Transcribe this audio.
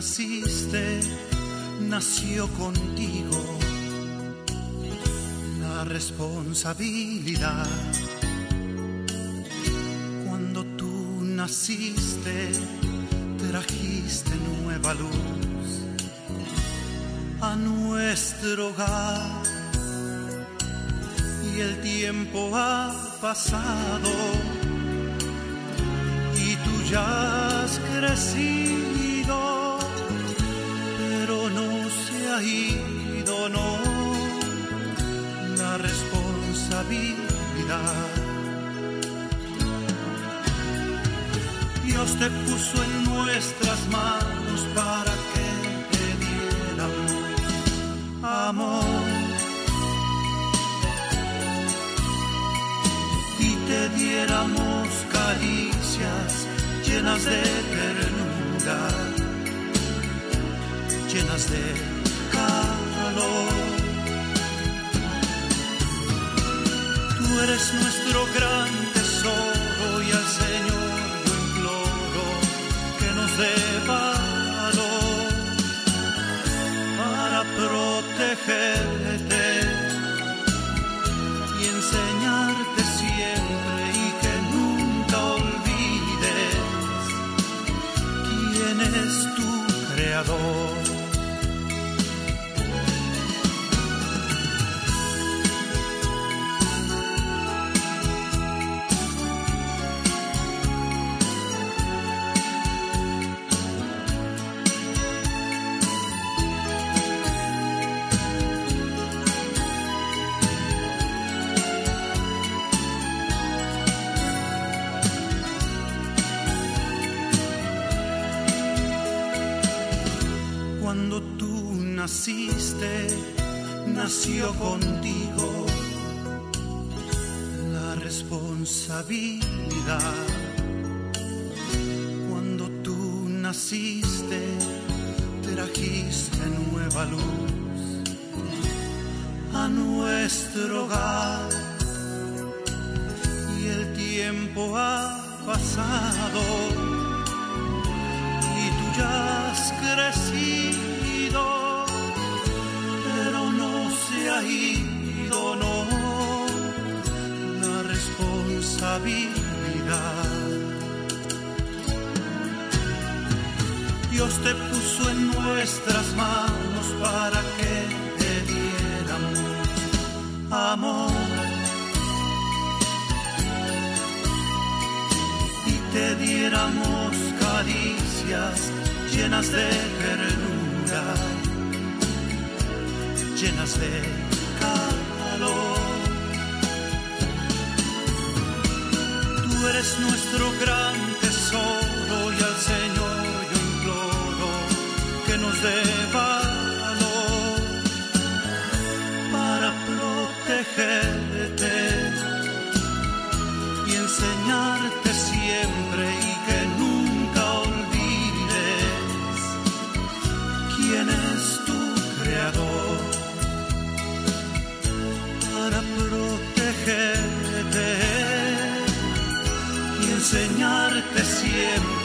naciste, nació contigo. La responsabilidad. Cuando tú naciste, trajiste nueva luz a nuestro hogar. Y el tiempo ha pasado y tú ya has crecido, ido, no, la responsabilidad. Dios te puso en nuestras manos para que te diéramos amor. Y te diéramos caricias llenas de ternura, llenas de Eres nuestro gran tesoro y al Señor yo imploro que nos dé valor para protegerte y enseñarte siempre y que nunca olvides quién es tu creador. Tú naciste, nació contigo la responsabilidad. Cuando tú naciste, trajiste nueva luz a nuestro hogar y el tiempo ha pasado no, la responsabilidad. Dios te puso en nuestras manos para que te diéramos amor. y te diéramos caricias llenas de ternura, llenas de Eres nuestro gran tesoro y al Señor yo imploro que nos dé valor para protegerte y enseñarte siempre y que nunca olvides quién es tu creador para protegerte y enseñarte siempre